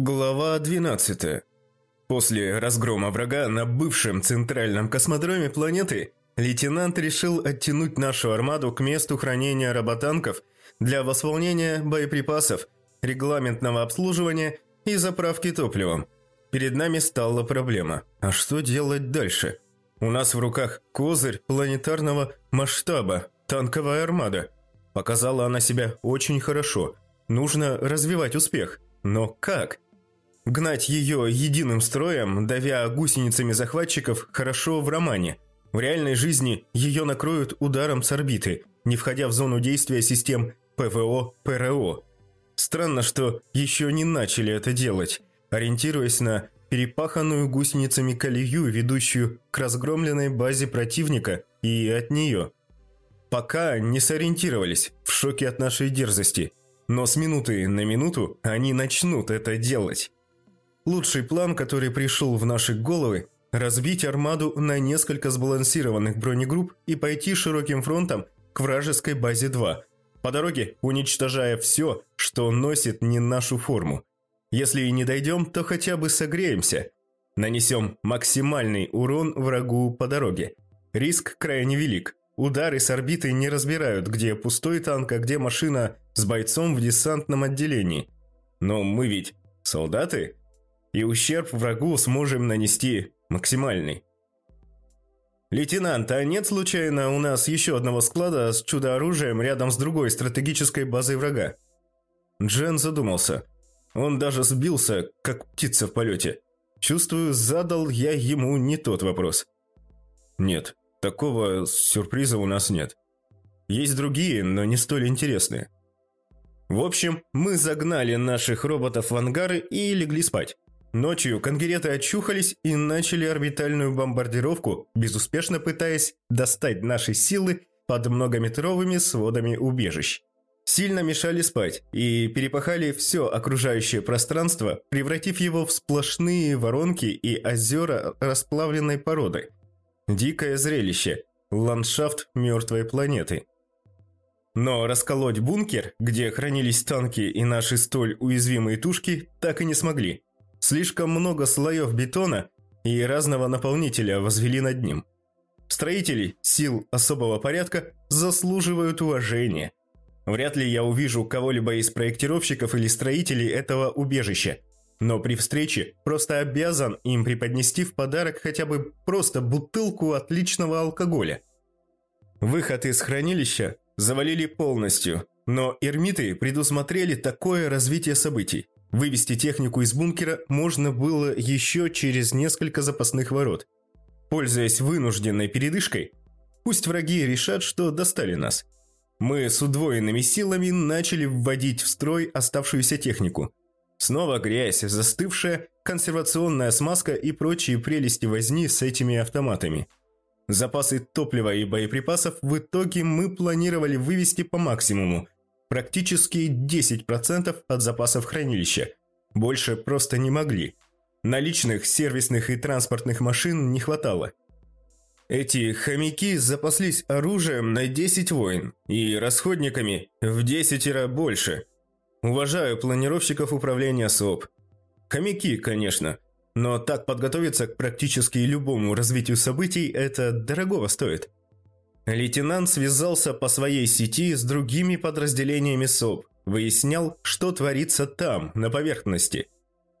Глава 12. После разгрома врага на бывшем центральном космодроме планеты лейтенант решил оттянуть нашу армаду к месту хранения роботанков для восполнения боеприпасов, регламентного обслуживания и заправки топливом. Перед нами стала проблема. А что делать дальше? У нас в руках козырь планетарного масштаба, танковая армада. Показала она себя очень хорошо. Нужно развивать успех. Но как? Гнать ее единым строем, давя гусеницами захватчиков, хорошо в романе. В реальной жизни ее накроют ударом с орбиты, не входя в зону действия систем ПВО-ПРО. Странно, что еще не начали это делать, ориентируясь на перепаханную гусеницами колею, ведущую к разгромленной базе противника и от нее. Пока не сориентировались, в шоке от нашей дерзости. Но с минуты на минуту они начнут это делать. Лучший план, который пришел в наши головы – разбить армаду на несколько сбалансированных бронегрупп и пойти широким фронтом к вражеской базе 2, по дороге уничтожая все, что носит не нашу форму. Если и не дойдем, то хотя бы согреемся. Нанесем максимальный урон врагу по дороге. Риск крайне велик. Удары с орбиты не разбирают, где пустой танк, а где машина с бойцом в десантном отделении. Но мы ведь солдаты – и ущерб врагу сможем нанести максимальный. «Лейтенант, а нет случайно у нас еще одного склада с чудо-оружием рядом с другой стратегической базой врага?» Джен задумался. Он даже сбился, как птица в полете. Чувствую, задал я ему не тот вопрос. «Нет, такого сюрприза у нас нет. Есть другие, но не столь интересные». В общем, мы загнали наших роботов в ангары и легли спать. Ночью конгереты очухались и начали орбитальную бомбардировку, безуспешно пытаясь достать наши силы под многометровыми сводами убежищ. Сильно мешали спать и перепахали все окружающее пространство, превратив его в сплошные воронки и озера расплавленной породы. Дикое зрелище – ландшафт мертвой планеты. Но расколоть бункер, где хранились танки и наши столь уязвимые тушки, так и не смогли – Слишком много слоев бетона и разного наполнителя возвели над ним. Строители сил особого порядка заслуживают уважения. Вряд ли я увижу кого-либо из проектировщиков или строителей этого убежища, но при встрече просто обязан им преподнести в подарок хотя бы просто бутылку отличного алкоголя. Выход из хранилища завалили полностью, но эрмиты предусмотрели такое развитие событий. Вывести технику из бункера можно было еще через несколько запасных ворот. Пользуясь вынужденной передышкой, пусть враги решат, что достали нас. Мы с удвоенными силами начали вводить в строй оставшуюся технику. Снова грязь, застывшая, консервационная смазка и прочие прелести возни с этими автоматами. Запасы топлива и боеприпасов в итоге мы планировали вывести по максимуму – Практически 10% от запасов хранилища. Больше просто не могли. Наличных сервисных и транспортных машин не хватало. Эти хомяки запаслись оружием на 10 войн и расходниками в 10 больше. Уважаю планировщиков управления СОП. Хомяки, конечно, но так подготовиться к практически любому развитию событий это дорогого стоит. Лейтенант связался по своей сети с другими подразделениями СОП, выяснял, что творится там, на поверхности.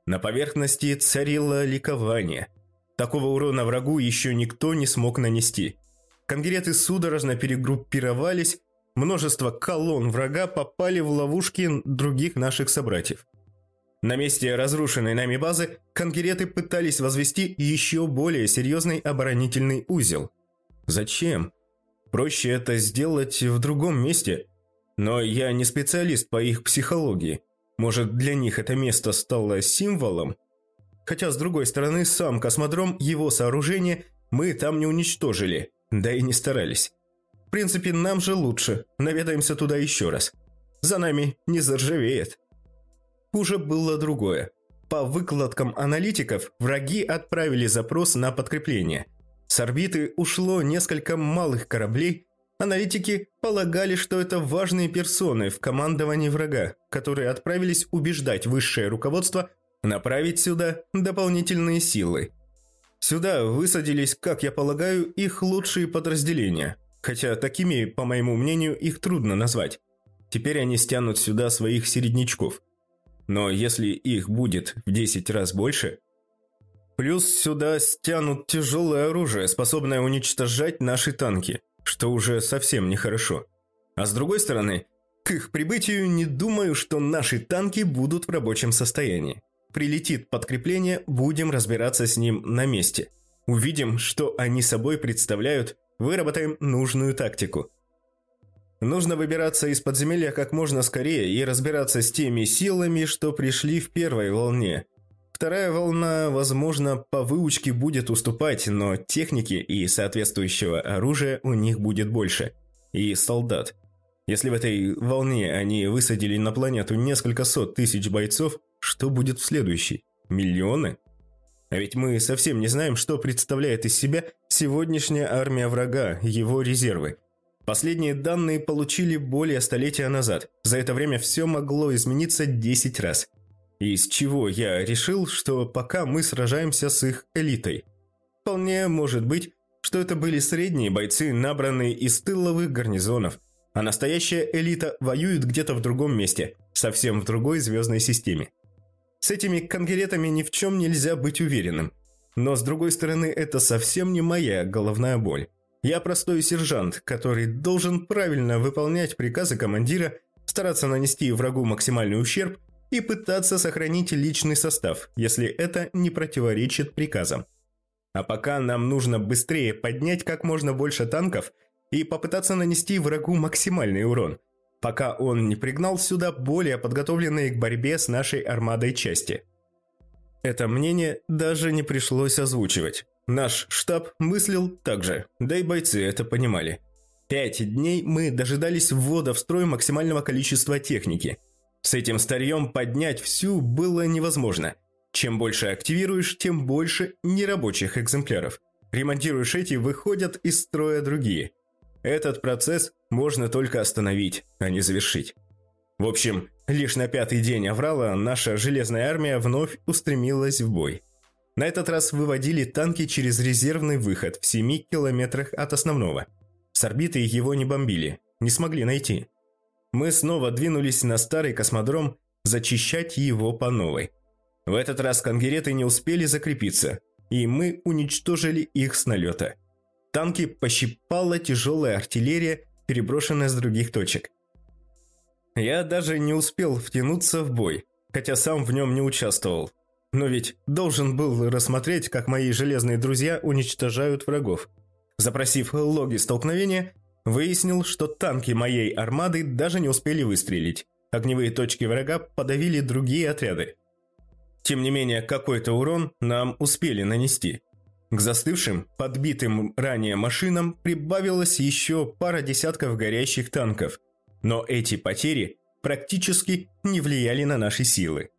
На поверхности царило ликование. Такого урона врагу еще никто не смог нанести. Конгреты судорожно перегруппировались, множество колонн врага попали в ловушки других наших собратьев. На месте разрушенной нами базы конгереты пытались возвести еще более серьезный оборонительный узел. Зачем? Проще это сделать в другом месте. Но я не специалист по их психологии. Может, для них это место стало символом? Хотя, с другой стороны, сам космодром, его сооружение мы там не уничтожили, да и не старались. В принципе, нам же лучше, наведаемся туда еще раз. За нами не заржавеет. Хуже было другое. По выкладкам аналитиков, враги отправили запрос на подкрепление – с орбиты ушло несколько малых кораблей. Аналитики полагали, что это важные персоны в командовании врага, которые отправились убеждать высшее руководство Направить сюда дополнительные силы. Сюда высадились, как я полагаю, их лучшие подразделения. Хотя такими, по моему мнению, их трудно назвать. Теперь они стянут сюда своих середнячков. Но если их будет в 10 раз больше... Плюс сюда стянут тяжелое оружие, способное уничтожать наши танки, что уже совсем нехорошо. А с другой стороны, к их прибытию не думаю, что наши танки будут в рабочем состоянии. Прилетит подкрепление, будем разбираться с ним на месте. Увидим, что они собой представляют, выработаем нужную тактику. Нужно выбираться из подземелья как можно скорее и разбираться с теми силами, что пришли в первой волне. Вторая волна, возможно, по выучке будет уступать, но техники и соответствующего оружия у них будет больше. И солдат. Если в этой волне они высадили на планету несколько сот тысяч бойцов, что будет в следующей? Миллионы? А ведь мы совсем не знаем, что представляет из себя сегодняшняя армия врага, его резервы. Последние данные получили более столетия назад. За это время все могло измениться 10 раз. Из чего я решил, что пока мы сражаемся с их элитой. Вполне может быть, что это были средние бойцы, набранные из тыловых гарнизонов, а настоящая элита воюет где-то в другом месте, совсем в другой звездной системе. С этими конгеретами ни в чем нельзя быть уверенным. Но с другой стороны, это совсем не моя головная боль. Я простой сержант, который должен правильно выполнять приказы командира, стараться нанести врагу максимальный ущерб и пытаться сохранить личный состав, если это не противоречит приказам. А пока нам нужно быстрее поднять как можно больше танков и попытаться нанести врагу максимальный урон – пока он не пригнал сюда более подготовленные к борьбе с нашей армадой части. Это мнение даже не пришлось озвучивать. Наш штаб мыслил так же, да и бойцы это понимали. Пять дней мы дожидались ввода в строй максимального количества техники. С этим старьем поднять всю было невозможно. Чем больше активируешь, тем больше нерабочих экземпляров. Ремонтируешь эти, выходят из строя другие – этот процесс можно только остановить, а не завершить. В общем, лишь на пятый день Аврала наша железная армия вновь устремилась в бой. На этот раз выводили танки через резервный выход в 7 километрах от основного. С орбиты его не бомбили, не смогли найти. Мы снова двинулись на старый космодром зачищать его по новой. В этот раз конгереты не успели закрепиться, и мы уничтожили их с налета – Танки пощипала тяжелая артиллерия, переброшенная с других точек. Я даже не успел втянуться в бой, хотя сам в нем не участвовал. Но ведь должен был рассмотреть, как мои железные друзья уничтожают врагов. Запросив логи столкновения, выяснил, что танки моей армады даже не успели выстрелить. Огневые точки врага подавили другие отряды. Тем не менее, какой-то урон нам успели нанести. К застывшим, подбитым ранее машинам прибавилось еще пара десятков горящих танков, но эти потери практически не влияли на наши силы.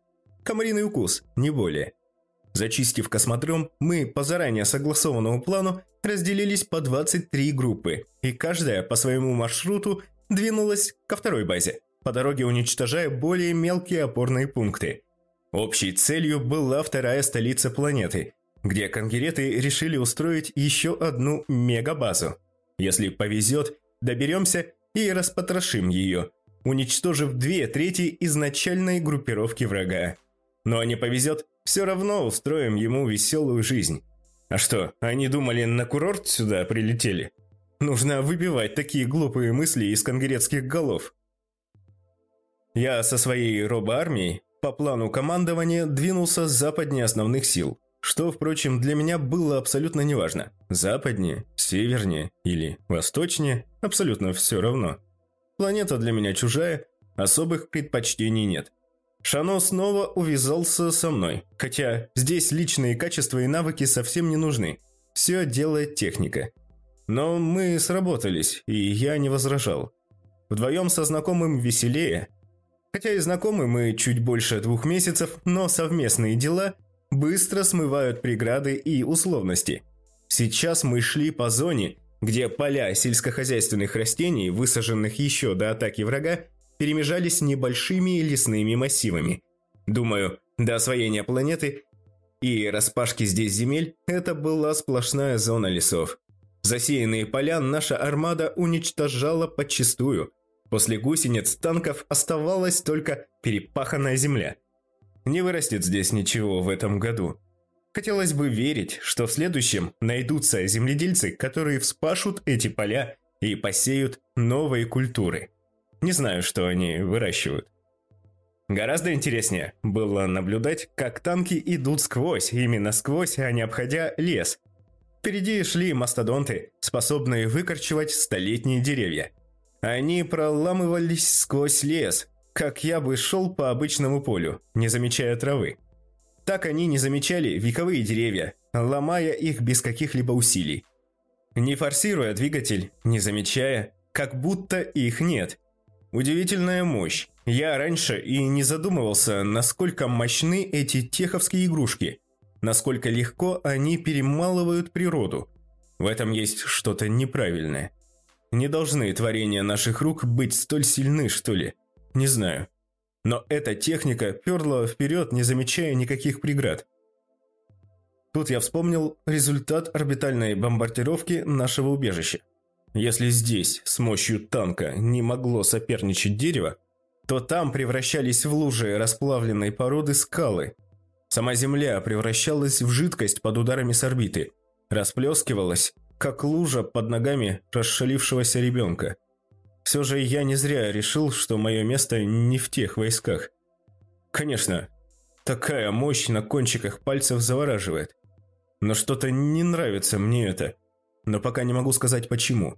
Комариный укус, не более. Зачистив космодром, мы по заранее согласованному плану разделились по 23 группы, и каждая по своему маршруту двинулась ко второй базе, по дороге уничтожая более мелкие опорные пункты. Общей целью была вторая столица планеты – где конгереты решили устроить еще одну мегабазу. Если повезет, доберемся и распотрошим ее, уничтожив две трети изначальной группировки врага. Но не повезет, все равно устроим ему веселую жизнь. А что, они думали, на курорт сюда прилетели? Нужно выбивать такие глупые мысли из конгеретских голов. Я со своей робоармией по плану командования двинулся западнее основных сил – что, впрочем, для меня было абсолютно неважно. Западнее, севернее или восточнее – абсолютно все равно. Планета для меня чужая, особых предпочтений нет. Шано снова увязался со мной, хотя здесь личные качества и навыки совсем не нужны. Все делает техника. Но мы сработались, и я не возражал. Вдвоем со знакомым веселее. Хотя и знакомы мы чуть больше двух месяцев, но совместные дела – быстро смывают преграды и условности. Сейчас мы шли по зоне, где поля сельскохозяйственных растений, высаженных еще до атаки врага, перемежались небольшими лесными массивами. Думаю, До освоения планеты и распашки здесь земель – это была сплошная зона лесов. Засеянные поля наша армада уничтожала подчистую. После гусениц танков оставалась только перепаханная земля. Не вырастет здесь ничего в этом году. Хотелось бы верить, что в следующем найдутся земледельцы, которые вспашут эти поля и посеют новые культуры. Не знаю, что они выращивают. Гораздо интереснее было наблюдать, как танки идут сквозь, именно сквозь, а не обходя лес. Впереди шли мастодонты, способные выкорчевать столетние деревья. Они проламывались сквозь лес, как я бы шел по обычному полю, не замечая травы. Так они не замечали вековые деревья, ломая их без каких-либо усилий. Не форсируя двигатель, не замечая, как будто их нет. Удивительная мощь. Я раньше и не задумывался, насколько мощны эти теховские игрушки, насколько легко они перемалывают природу. В этом есть что-то неправильное. Не должны творения наших рук быть столь сильны, что ли? Не знаю. Но эта техника перла вперед, не замечая никаких преград. Тут я вспомнил результат орбитальной бомбардировки нашего убежища. Если здесь с мощью танка не могло соперничать дерево, то там превращались в лужи расплавленной породы скалы. Сама земля превращалась в жидкость под ударами с орбиты, расплескивалась, как лужа под ногами расшалившегося ребенка – все же я не зря решил, что мое место не в тех войсках. Конечно, такая мощь на кончиках пальцев завораживает. Но что-то не нравится мне это. Но пока не могу сказать почему.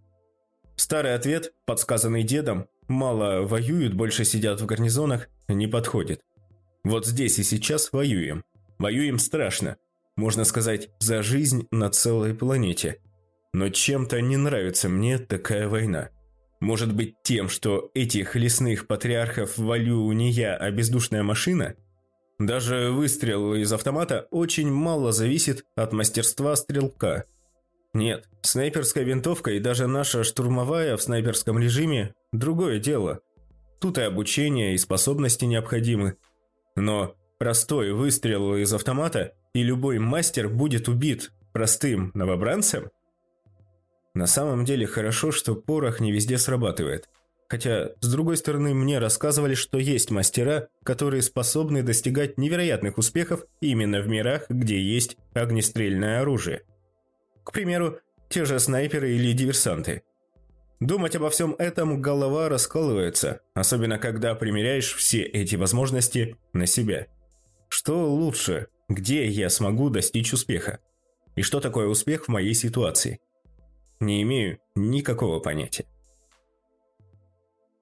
Старый ответ, подсказанный дедом, мало воюют, больше сидят в гарнизонах, не подходит. Вот здесь и сейчас воюем. Воюем страшно. Можно сказать, за жизнь на целой планете. Но чем-то не нравится мне такая война. Может быть тем, что этих лесных патриархов валю не я, а бездушная машина? Даже выстрел из автомата очень мало зависит от мастерства стрелка. Нет, снайперская винтовка и даже наша штурмовая в снайперском режиме – другое дело. Тут и обучение, и способности необходимы. Но простой выстрел из автомата, и любой мастер будет убит простым новобранцем – на самом деле хорошо, что порох не везде срабатывает. Хотя, с другой стороны, мне рассказывали, что есть мастера, которые способны достигать невероятных успехов именно в мирах, где есть огнестрельное оружие. К примеру, те же снайперы или диверсанты. Думать обо всем этом голова раскалывается, особенно когда примеряешь все эти возможности на себя. Что лучше? Где я смогу достичь успеха? И что такое успех в моей ситуации? Не имею никакого понятия.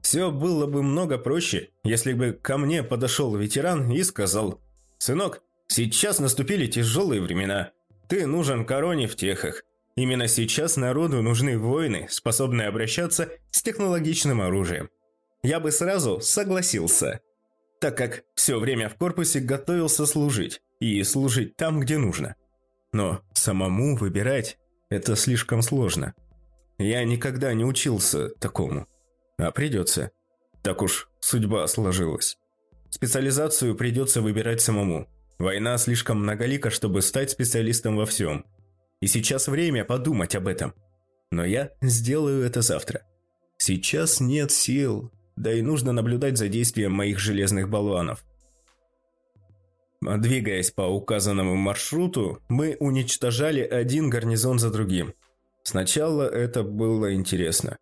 Все было бы много проще, если бы ко мне подошел ветеран и сказал «Сынок, сейчас наступили тяжелые времена. Ты нужен короне в техах. Именно сейчас народу нужны воины, способные обращаться с технологичным оружием». Я бы сразу согласился, так как все время в корпусе готовился служить, и служить там, где нужно. Но самому выбирать это слишком сложно. Я никогда не учился такому. А придется. Так уж судьба сложилась. Специализацию придется выбирать самому. Война слишком многолика, чтобы стать специалистом во всем. И сейчас время подумать об этом. Но я сделаю это завтра. Сейчас нет сил, да и нужно наблюдать за действием моих железных болванов. Двигаясь по указанному маршруту, мы уничтожали один гарнизон за другим. Сначала это было интересно.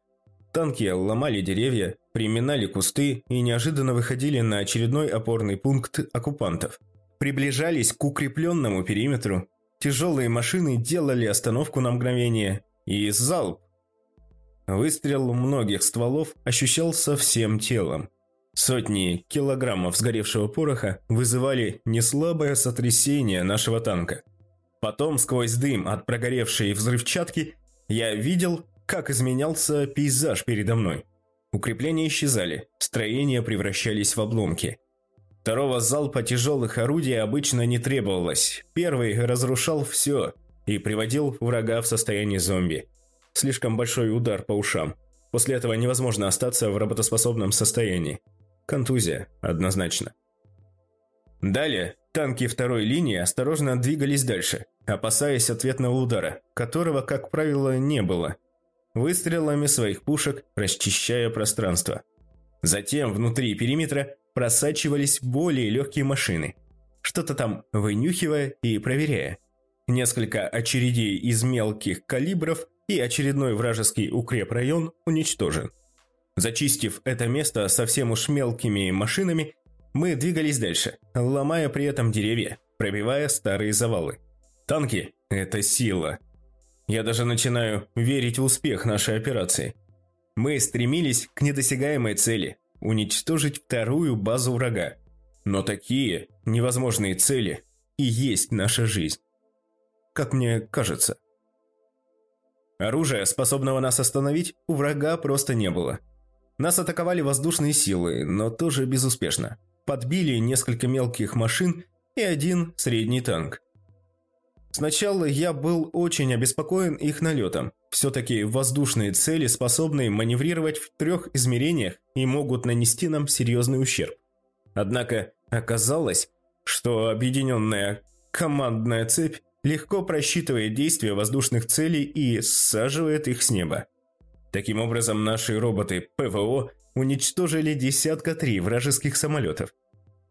Танки ломали деревья, приминали кусты и неожиданно выходили на очередной опорный пункт оккупантов. Приближались к укрепленному периметру. Тяжелые машины делали остановку на мгновение. И залп. Выстрел многих стволов ощущался всем телом. Сотни килограммов сгоревшего пороха вызывали неслабое сотрясение нашего танка. Потом, сквозь дым от прогоревшей взрывчатки, я видел, как изменялся пейзаж передо мной. Укрепления исчезали, строения превращались в обломки. Второго залпа тяжелых орудий обычно не требовалось. Первый разрушал все и приводил врага в состояние зомби. Слишком большой удар по ушам. После этого невозможно остаться в работоспособном состоянии. Контузия, однозначно. Далее Танки второй линии осторожно двигались дальше, опасаясь ответного удара, которого, как правило, не было. Выстрелами своих пушек расчищая пространство. Затем внутри периметра просачивались более легкие машины, что-то там вынюхивая и проверяя. Несколько очередей из мелких калибров и очередной вражеский укрепрайон уничтожен. Зачистив это место совсем уж мелкими машинами, мы двигались дальше, ломая при этом деревья, пробивая старые завалы. Танки – это сила. Я даже начинаю верить в успех нашей операции. Мы стремились к недосягаемой цели – уничтожить вторую базу врага. Но такие невозможные цели и есть наша жизнь. Как мне кажется. Оружия, способного нас остановить, у врага просто не было. Нас атаковали воздушные силы, но тоже безуспешно. Подбили несколько мелких машин и один средний танк. Сначала я был очень обеспокоен их налетом. Все-таки воздушные цели способны маневрировать в трех измерениях и могут нанести нам серьезный ущерб. Однако оказалось, что объединенная командная цепь легко просчитывает действия воздушных целей и саживает их с неба. Таким образом, наши роботы ПВО уничтожили десятка три вражеских самолетов.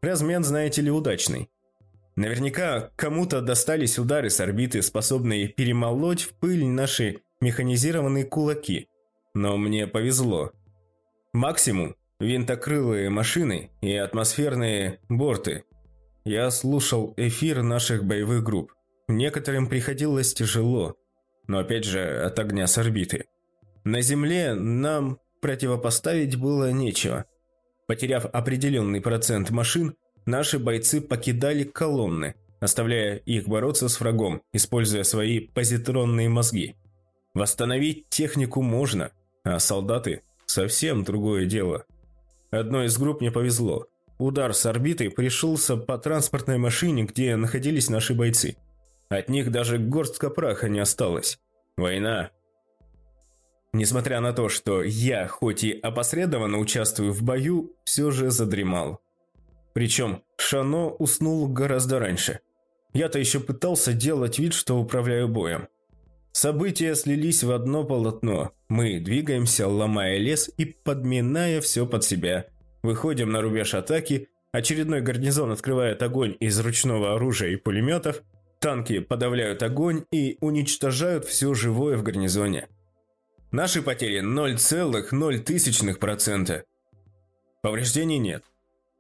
Размен, знаете ли, удачный. Наверняка кому-то достались удары с орбиты, способные перемолоть в пыль наши механизированные кулаки. Но мне повезло. Максимум – винтокрылые машины и атмосферные борты. Я слушал эфир наших боевых групп. Некоторым приходилось тяжело, но опять же от огня с орбиты. На Земле нам противопоставить было нечего. Потеряв определенный процент машин, наши бойцы покидали колонны, оставляя их бороться с врагом, используя свои позитронные мозги. Восстановить технику можно, а солдаты – совсем другое дело. Одной из групп не повезло. Удар с орбиты пришелся по транспортной машине, где находились наши бойцы. От них даже горстка праха не осталось. Война Несмотря на то, что я, хоть и опосредованно участвую в бою, все же задремал. Причем Шано уснул гораздо раньше. Я-то еще пытался делать вид, что управляю боем. События слились в одно полотно. Мы двигаемся, ломая лес и подминая все под себя. Выходим на рубеж атаки, очередной гарнизон открывает огонь из ручного оружия и пулеметов, танки подавляют огонь и уничтожают все живое в гарнизоне. Наши потери 0,0%. Повреждений нет.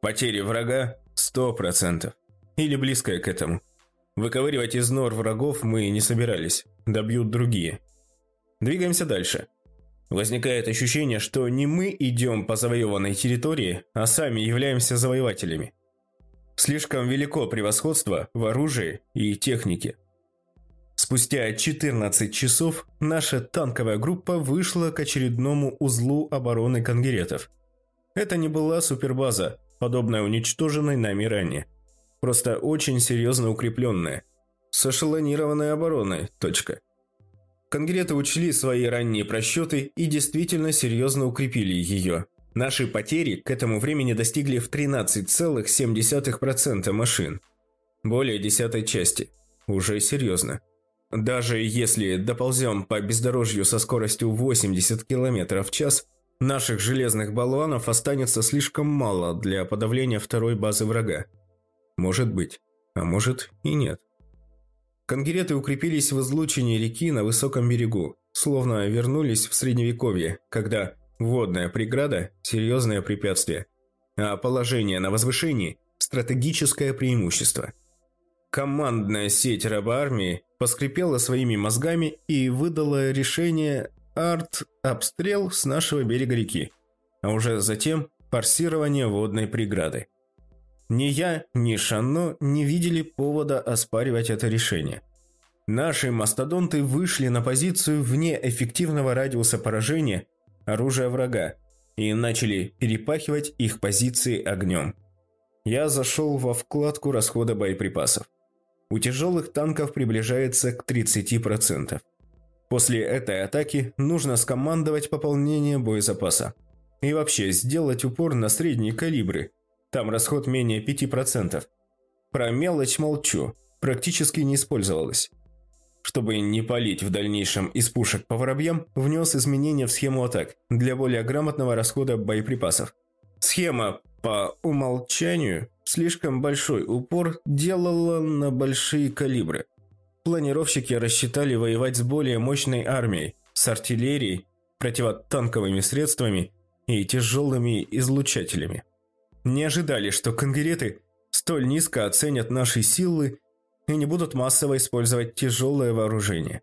Потери врага 100%. Или близкое к этому. Выковыривать из нор врагов мы не собирались. Добьют другие. Двигаемся дальше. Возникает ощущение, что не мы идем по завоеванной территории, а сами являемся завоевателями. Слишком велико превосходство в оружии и технике. Спустя 14 часов наша танковая группа вышла к очередному узлу обороны конгеретов. Это не была супербаза, подобная уничтоженной нами ранее. Просто очень серьезно укрепленная. С эшелонированной обороной. Точка. Конгреты учли свои ранние просчеты и действительно серьезно укрепили ее. Наши потери к этому времени достигли в 13,7% машин. Более десятой части. Уже серьезно. Даже если доползем по бездорожью со скоростью 80 км в час, наших железных болванов останется слишком мало для подавления второй базы врага. Может быть, а может и нет. Конгереты укрепились в излучине реки на высоком берегу, словно вернулись в средневековье, когда водная преграда – серьезное препятствие, а положение на возвышении – стратегическое преимущество – Командная сеть рабоармии поскрипела своими мозгами и выдала решение арт-обстрел с нашего берега реки, а уже затем форсирование водной преграды. Ни я, ни Шанно не видели повода оспаривать это решение. Наши мастодонты вышли на позицию вне эффективного радиуса поражения оружия врага и начали перепахивать их позиции огнем. Я зашел во вкладку расхода боеприпасов у тяжелых танков приближается к 30%. После этой атаки нужно скомандовать пополнение боезапаса. И вообще сделать упор на средние калибры. Там расход менее 5%. Про мелочь молчу, практически не использовалась. Чтобы не палить в дальнейшем из пушек по воробьям, внес изменения в схему атак для более грамотного расхода боеприпасов. Схема по умолчанию слишком большой упор делала на большие калибры. Планировщики рассчитали воевать с более мощной армией, с артиллерией, противотанковыми средствами и тяжелыми излучателями. Не ожидали, что конгреты столь низко оценят наши силы и не будут массово использовать тяжелое вооружение.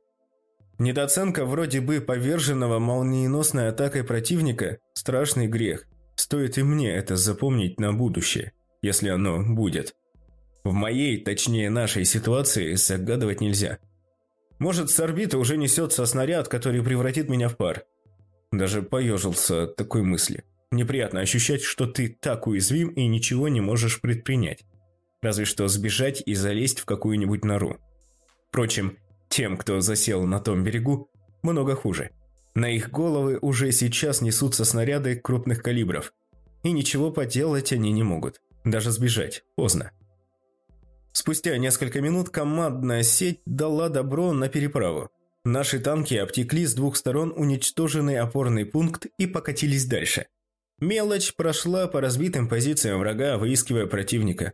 Недооценка вроде бы поверженного молниеносной атакой противника – страшный грех. Стоит и мне это запомнить на будущее, если оно будет. В моей, точнее нашей ситуации, загадывать нельзя. Может, с орбиты уже несется снаряд, который превратит меня в пар. Даже поежился от такой мысли. Неприятно ощущать, что ты так уязвим и ничего не можешь предпринять. Разве что сбежать и залезть в какую-нибудь нору. Впрочем, тем, кто засел на том берегу, много хуже. На их головы уже сейчас несутся снаряды крупных калибров. И ничего поделать они не могут. Даже сбежать. Поздно. Спустя несколько минут командная сеть дала добро на переправу. Наши танки обтекли с двух сторон уничтоженный опорный пункт и покатились дальше. Мелочь прошла по разбитым позициям врага, выискивая противника.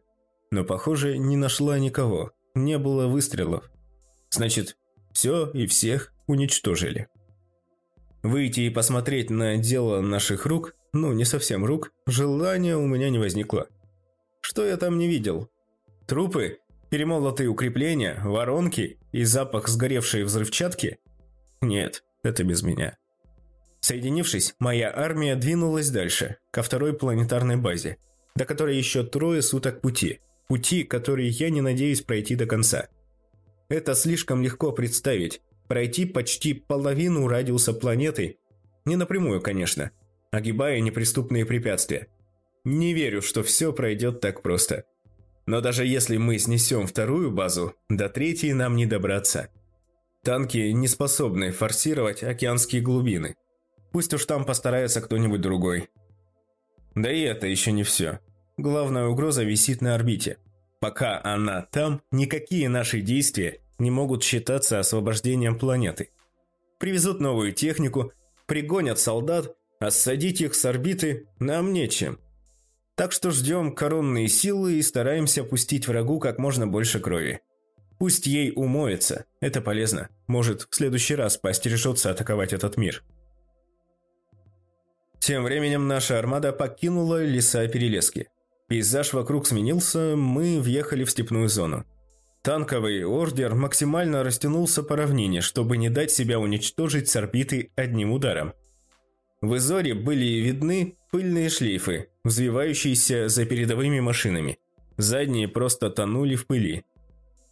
Но, похоже, не нашла никого. Не было выстрелов. Значит, все и всех уничтожили. Выйти и посмотреть на дело наших рук, ну, не совсем рук, желания у меня не возникло. Что я там не видел? Трупы, перемолотые укрепления, воронки и запах сгоревшей взрывчатки? Нет, это без меня. Соединившись, моя армия двинулась дальше, ко второй планетарной базе, до которой еще трое суток пути. Пути, которые я не надеюсь пройти до конца. Это слишком легко представить, пройти почти половину радиуса планеты, не напрямую, конечно, огибая неприступные препятствия. Не верю, что все пройдет так просто. Но даже если мы снесем вторую базу, до третьей нам не добраться. Танки не способны форсировать океанские глубины. Пусть уж там постарается кто-нибудь другой. Да и это еще не все. Главная угроза висит на орбите. Пока она там, никакие наши действия не могут считаться освобождением планеты. Привезут новую технику, пригонят солдат, а ссадить их с орбиты нам нечем. Так что ждем коронные силы и стараемся пустить врагу как можно больше крови. Пусть ей умоется, это полезно. Может, в следующий раз поостережется атаковать этот мир. Тем временем наша армада покинула леса Перелески. Пейзаж вокруг сменился, мы въехали в степную зону. Танковый ордер максимально растянулся по равнине, чтобы не дать себя уничтожить с орбиты одним ударом. В изоре были видны пыльные шлейфы, взвивающиеся за передовыми машинами. Задние просто тонули в пыли.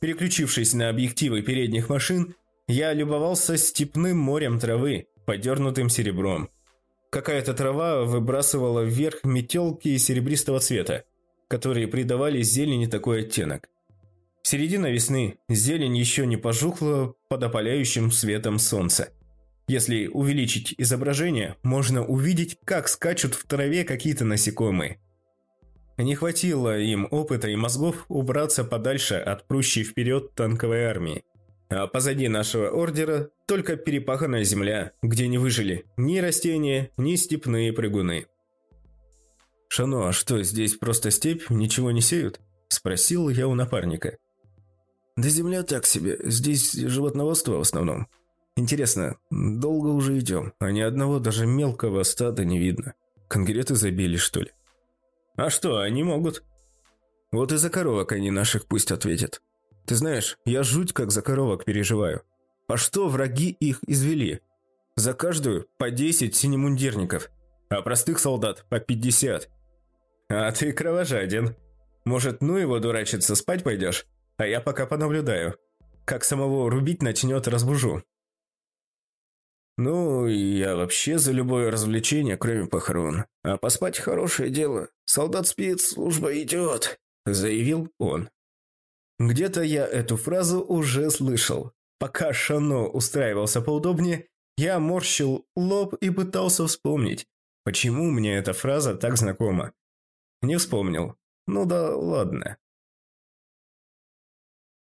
Переключившись на объективы передних машин, я любовался степным морем травы, подернутым серебром. Какая-то трава выбрасывала вверх метелки серебристого цвета, которые придавали зелени такой оттенок. Середина весны, зелень еще не пожухла под опаляющим светом солнца. Если увеличить изображение, можно увидеть, как скачут в траве какие-то насекомые. Не хватило им опыта и мозгов убраться подальше от прущей вперед танковой армии. А позади нашего ордера только перепаханная земля, где не выжили ни растения, ни степные прыгуны. «Шано, а что, здесь просто степь, ничего не сеют?» – спросил я у напарника. «Да земля так себе, здесь животноводство в основном. Интересно, долго уже идем, а ни одного даже мелкого стада не видно. Конгреты забили, что ли?» «А что, они могут?» «Вот и за коровок они наших пусть ответят. Ты знаешь, я жуть как за коровок переживаю. А что враги их извели? За каждую по 10 синемундирников, а простых солдат по 50. А ты кровожаден. Может, ну его дурачиться, спать пойдешь? А я пока понаблюдаю. Как самого рубить начнет, разбужу. Ну, я вообще за любое развлечение, кроме похорон. А поспать хорошее дело. Солдат спит, служба идет, заявил он. Где-то я эту фразу уже слышал. Пока Шано устраивался поудобнее, я морщил лоб и пытался вспомнить, почему мне эта фраза так знакома. Не вспомнил. Ну да ладно.